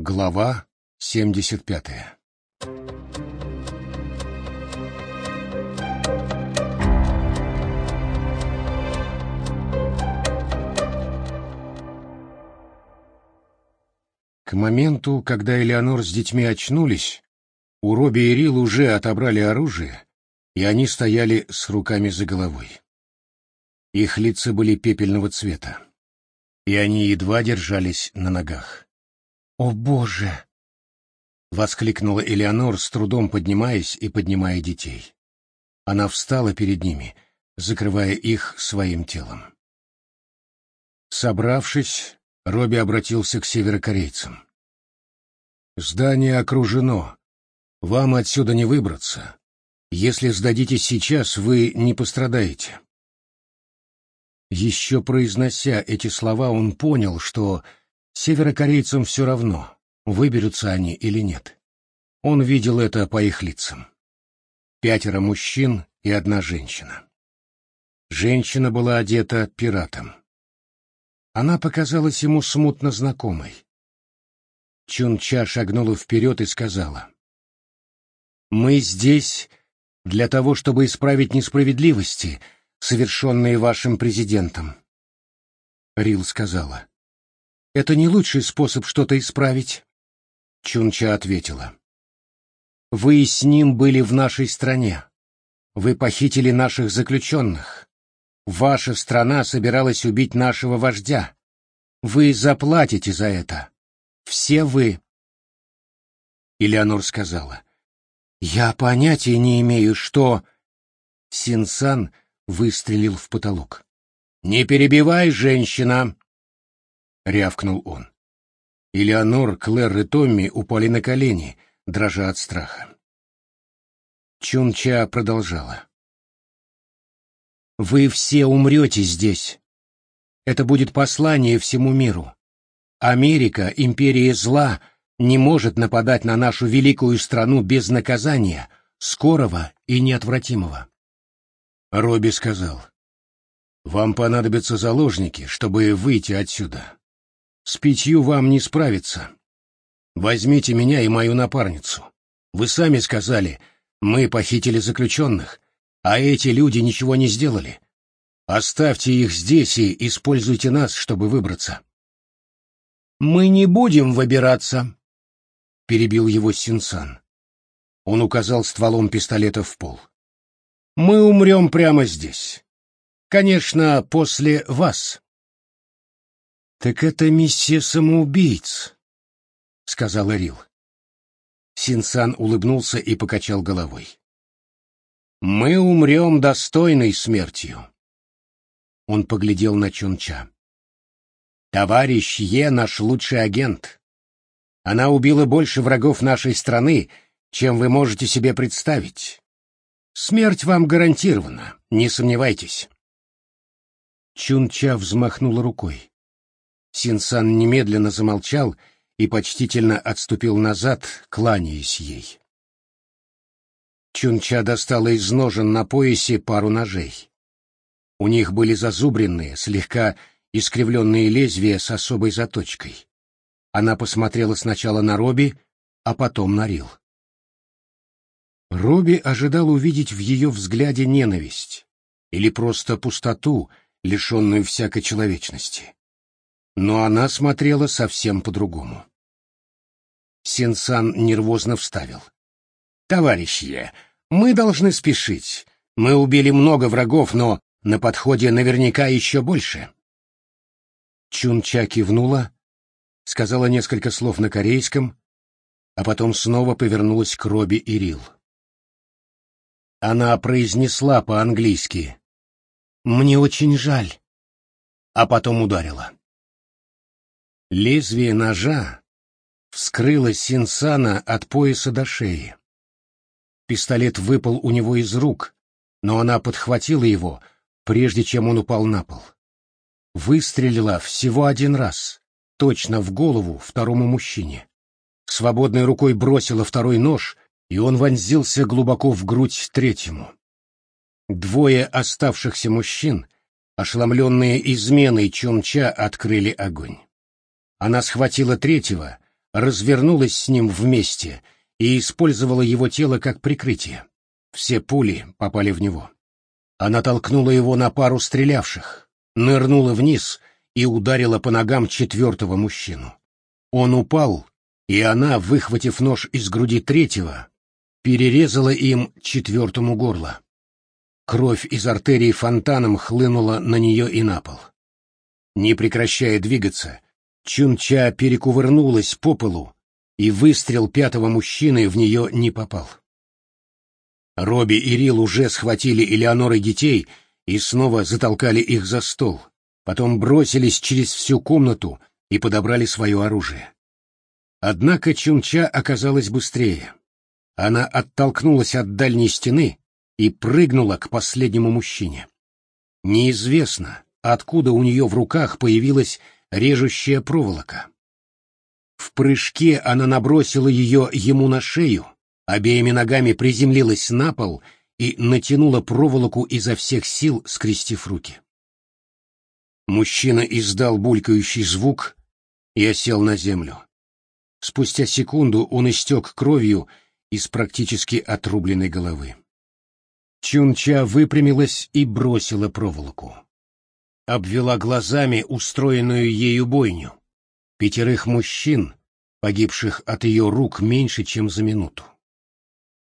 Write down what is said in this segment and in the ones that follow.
Глава 75 К моменту, когда Элеонор с детьми очнулись, у Робби и Рил уже отобрали оружие, и они стояли с руками за головой. Их лица были пепельного цвета, и они едва держались на ногах. «О, Боже!» — воскликнула Элеонор, с трудом поднимаясь и поднимая детей. Она встала перед ними, закрывая их своим телом. Собравшись, Робби обратился к северокорейцам. «Здание окружено. Вам отсюда не выбраться. Если сдадитесь сейчас, вы не пострадаете». Еще произнося эти слова, он понял, что Северокорейцам все равно, выберутся они или нет. Он видел это по их лицам. Пятеро мужчин и одна женщина. Женщина была одета пиратом. Она показалась ему смутно знакомой. Чунча шагнула вперед и сказала. «Мы здесь для того, чтобы исправить несправедливости, совершенные вашим президентом». Рил сказала. Это не лучший способ что-то исправить. Чунча ответила. Вы с ним были в нашей стране. Вы похитили наших заключенных. Ваша страна собиралась убить нашего вождя. Вы заплатите за это. Все вы. Элеонор сказала. Я понятия не имею, что... Синсан выстрелил в потолок. «Не перебивай, женщина!» Рявкнул он. Элеонор, Клэр и Томми упали на колени, дрожа от страха. Чунча продолжала. «Вы все умрете здесь. Это будет послание всему миру. Америка, империя зла, не может нападать на нашу великую страну без наказания, скорого и неотвратимого». Робби сказал, «Вам понадобятся заложники, чтобы выйти отсюда. С пятью вам не справиться. Возьмите меня и мою напарницу. Вы сами сказали, мы похитили заключенных, а эти люди ничего не сделали. Оставьте их здесь и используйте нас, чтобы выбраться. Мы не будем выбираться, перебил его Синсан. Он указал стволом пистолета в пол. Мы умрем прямо здесь. Конечно, после вас. «Так это миссия самоубийц», — сказала Рил. Синсан улыбнулся и покачал головой. «Мы умрем достойной смертью». Он поглядел на Чунча. «Товарищ Е наш лучший агент. Она убила больше врагов нашей страны, чем вы можете себе представить. Смерть вам гарантирована, не сомневайтесь». Чунча взмахнула рукой. Синсан немедленно замолчал и почтительно отступил назад, кланяясь ей. Чунча достала из ножен на поясе пару ножей. У них были зазубренные, слегка искривленные лезвия с особой заточкой. Она посмотрела сначала на Робби, а потом на Рил. Робби ожидал увидеть в ее взгляде ненависть или просто пустоту, лишенную всякой человечности но она смотрела совсем по-другому. Сенсан нервозно вставил. «Товарищи, мы должны спешить. Мы убили много врагов, но на подходе наверняка еще больше». Чунча кивнула, сказала несколько слов на корейском, а потом снова повернулась к Робби и Рил. Она произнесла по-английски «Мне очень жаль», а потом ударила. Лезвие ножа вскрыло Синсана от пояса до шеи. Пистолет выпал у него из рук, но она подхватила его, прежде чем он упал на пол. Выстрелила всего один раз, точно в голову второму мужчине. Свободной рукой бросила второй нож, и он вонзился глубоко в грудь третьему. Двое оставшихся мужчин, ошеломленные изменой Чунча, открыли огонь. Она схватила третьего, развернулась с ним вместе и использовала его тело как прикрытие. Все пули попали в него. Она толкнула его на пару стрелявших, нырнула вниз и ударила по ногам четвертого мужчину. Он упал, и она, выхватив нож из груди третьего, перерезала им четвертому горло. Кровь из артерий фонтаном хлынула на нее и на пол. Не прекращая двигаться, Чунча перекувырнулась по полу, и выстрел пятого мужчины в нее не попал. Робби и Рил уже схватили Элеонор и детей и снова затолкали их за стол, потом бросились через всю комнату и подобрали свое оружие. Однако Чунча оказалась быстрее. Она оттолкнулась от дальней стены и прыгнула к последнему мужчине. Неизвестно, откуда у нее в руках появилась режущая проволока. В прыжке она набросила ее ему на шею, обеими ногами приземлилась на пол и натянула проволоку изо всех сил, скрестив руки. Мужчина издал булькающий звук и осел на землю. Спустя секунду он истек кровью из практически отрубленной головы. Чунча выпрямилась и бросила проволоку. Обвела глазами устроенную ею бойню. Пятерых мужчин, погибших от ее рук меньше, чем за минуту.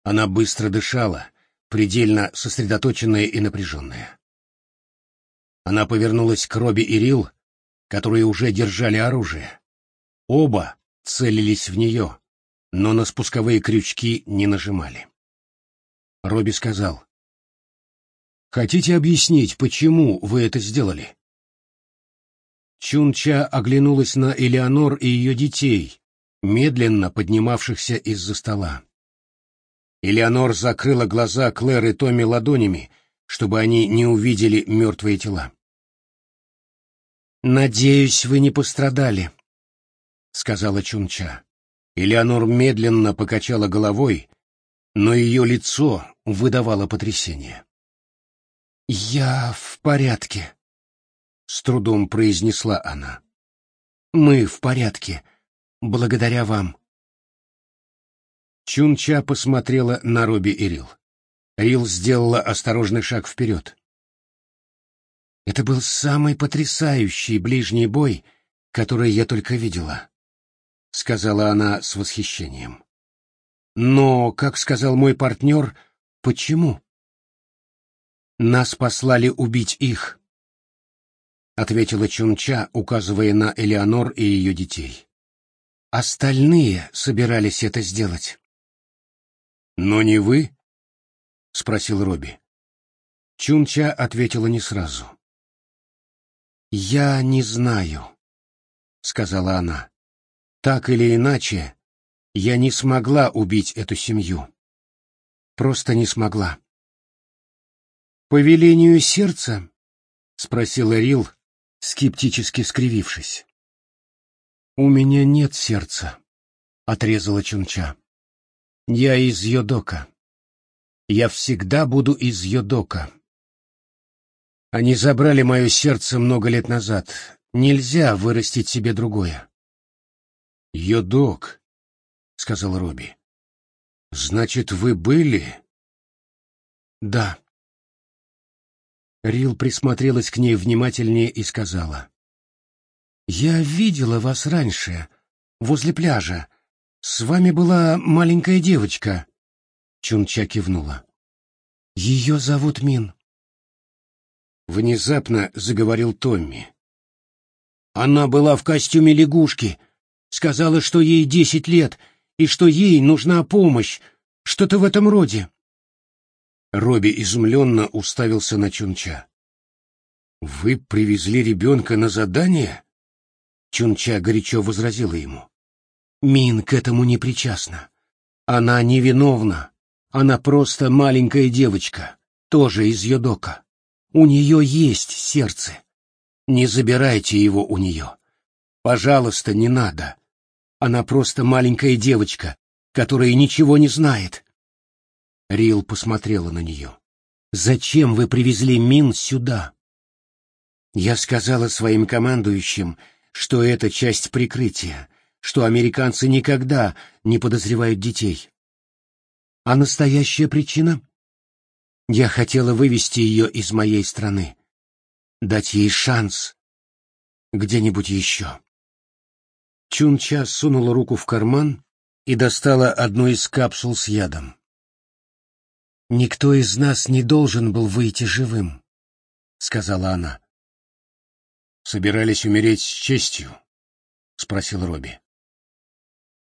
Она быстро дышала, предельно сосредоточенная и напряженная. Она повернулась к Робби и Рил, которые уже держали оружие. Оба целились в нее, но на спусковые крючки не нажимали. Робби сказал, «Хотите объяснить, почему вы это сделали?» Чунча оглянулась на Элеонор и ее детей, медленно поднимавшихся из-за стола. Элеонор закрыла глаза Клэр и Томми ладонями, чтобы они не увидели мертвые тела. «Надеюсь, вы не пострадали», — сказала Чунча. Элеонор медленно покачала головой, но ее лицо выдавало потрясение. «Я в порядке», — с трудом произнесла она. «Мы в порядке, благодаря вам». Чунча посмотрела на Робби и Рил. Рил сделала осторожный шаг вперед. Это был самый потрясающий ближний бой, который я только видела. — сказала она с восхищением. «Но, как сказал мой партнер, почему?» «Нас послали убить их», — ответила Чунча, указывая на Элеонор и ее детей. «Остальные собирались это сделать». «Но не вы?» — спросил Робби. Чунча ответила не сразу. «Я не знаю», — сказала она. Так или иначе, я не смогла убить эту семью. Просто не смогла. «По велению сердца?» — спросила Рил, скептически скривившись. «У меня нет сердца», — отрезала Чунча. «Я из Йодока. Я всегда буду из Йодока. Они забрали мое сердце много лет назад. Нельзя вырастить себе другое. «Йодок», — сказал Робби. «Значит, вы были?» «Да». Рил присмотрелась к ней внимательнее и сказала. «Я видела вас раньше, возле пляжа. С вами была маленькая девочка». Чунча кивнула. «Ее зовут Мин». Внезапно заговорил Томми. «Она была в костюме лягушки», Сказала, что ей десять лет, и что ей нужна помощь, что-то в этом роде. Робби изумленно уставился на Чунча. «Вы привезли ребенка на задание?» Чунча горячо возразила ему. «Мин к этому не причастна. Она невиновна. Она просто маленькая девочка, тоже из Йодока. У нее есть сердце. Не забирайте его у нее. Пожалуйста, не надо. Она просто маленькая девочка, которая ничего не знает. Рил посмотрела на нее. «Зачем вы привезли Мин сюда?» Я сказала своим командующим, что это часть прикрытия, что американцы никогда не подозревают детей. А настоящая причина? Я хотела вывести ее из моей страны, дать ей шанс где-нибудь еще. Чунча сунула руку в карман и достала одну из капсул с ядом. «Никто из нас не должен был выйти живым», — сказала она. «Собирались умереть с честью?» — спросил Робби.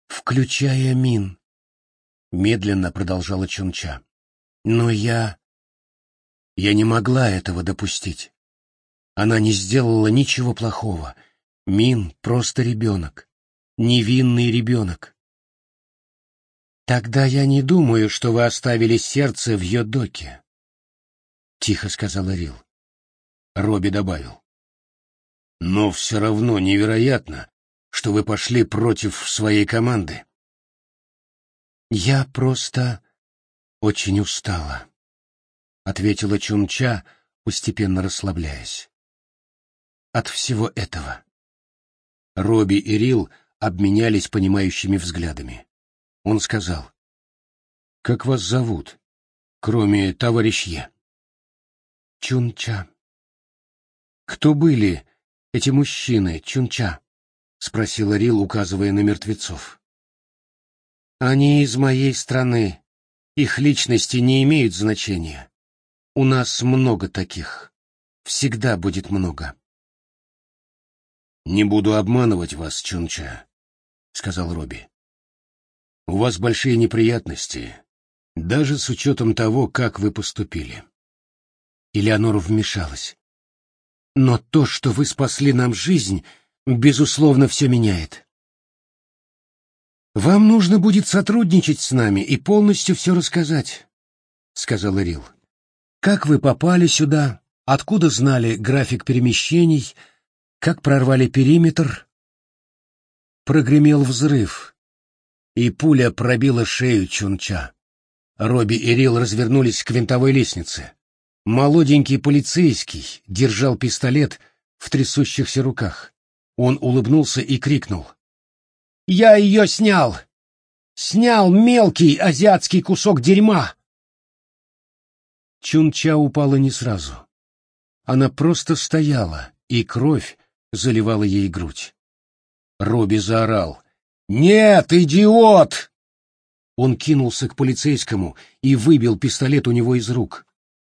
«Включая Мин», — медленно продолжала Чунча. «Но я... я не могла этого допустить. Она не сделала ничего плохого. Мин просто ребенок. Невинный ребенок. «Тогда я не думаю, что вы оставили сердце в Йодоке», — тихо сказала Рил. Робби добавил. «Но все равно невероятно, что вы пошли против своей команды». «Я просто очень устала», — ответила Чунча, постепенно расслабляясь. «От всего этого». Робби и Рил обменялись понимающими взглядами. Он сказал, «Как вас зовут, кроме товарища?» «Чунча». «Кто были эти мужчины, Чунча?» — спросила Рил, указывая на мертвецов. «Они из моей страны. Их личности не имеют значения. У нас много таких. Всегда будет много». «Не буду обманывать вас, Чунча», — сказал Робби. У вас большие неприятности, даже с учетом того, как вы поступили. Элеонора вмешалась. Но то, что вы спасли нам жизнь, безусловно, все меняет. Вам нужно будет сотрудничать с нами и полностью все рассказать, сказала Рил. Как вы попали сюда? Откуда знали график перемещений? Как прорвали периметр? Прогремел взрыв и пуля пробила шею Чунча. Робби и Рил развернулись к винтовой лестнице. Молоденький полицейский держал пистолет в трясущихся руках. Он улыбнулся и крикнул. «Я ее снял! Снял мелкий азиатский кусок дерьма!» Чунча упала не сразу. Она просто стояла, и кровь заливала ей грудь. Робби заорал. «Нет, идиот!» Он кинулся к полицейскому и выбил пистолет у него из рук.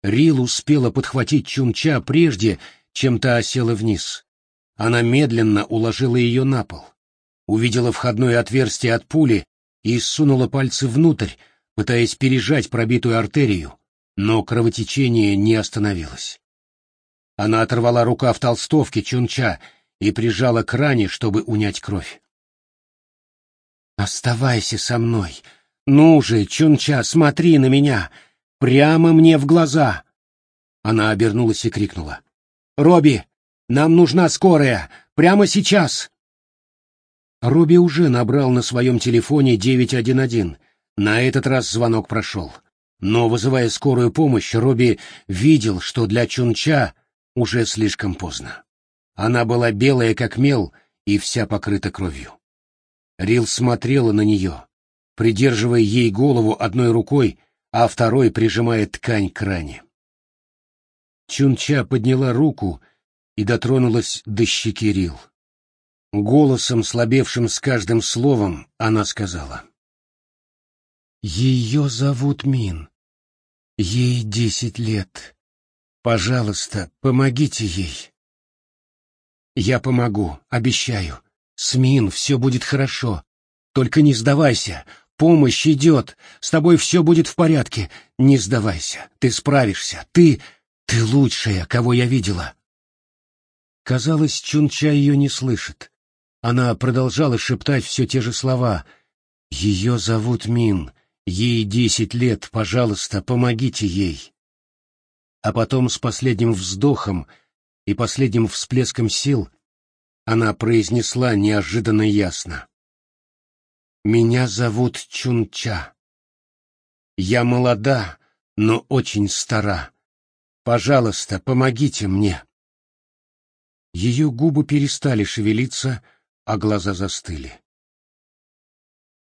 Рил успела подхватить Чунча прежде, чем та осела вниз. Она медленно уложила ее на пол, увидела входное отверстие от пули и сунула пальцы внутрь, пытаясь пережать пробитую артерию, но кровотечение не остановилось. Она оторвала рукав толстовки Чунча и прижала к ране, чтобы унять кровь. «Оставайся со мной. Ну же, Чунча, смотри на меня. Прямо мне в глаза!» Она обернулась и крикнула. «Робби, нам нужна скорая! Прямо сейчас!» Робби уже набрал на своем телефоне 911. На этот раз звонок прошел. Но, вызывая скорую помощь, Робби видел, что для Чунча уже слишком поздно. Она была белая, как мел, и вся покрыта кровью. Рил смотрела на нее, придерживая ей голову одной рукой, а второй прижимая ткань к ране. Чунча подняла руку и дотронулась до щеки Рил. Голосом, слабевшим с каждым словом, она сказала. «Ее зовут Мин. Ей десять лет. Пожалуйста, помогите ей». «Я помогу, обещаю. «Смин, все будет хорошо. Только не сдавайся. Помощь идет. С тобой все будет в порядке. Не сдавайся. Ты справишься. Ты... ты лучшая, кого я видела». Казалось, Чунча ее не слышит. Она продолжала шептать все те же слова. «Ее зовут Мин. Ей десять лет. Пожалуйста, помогите ей». А потом с последним вздохом и последним всплеском сил она произнесла неожиданно ясно. «Меня зовут Чунча. Я молода, но очень стара. Пожалуйста, помогите мне». Ее губы перестали шевелиться, а глаза застыли.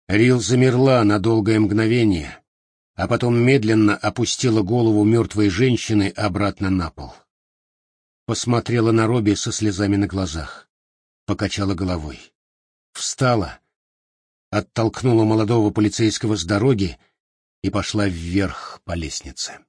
Рил замерла на долгое мгновение, а потом медленно опустила голову мертвой женщины обратно на пол. Посмотрела на Робби со слезами на глазах, покачала головой. Встала, оттолкнула молодого полицейского с дороги и пошла вверх по лестнице.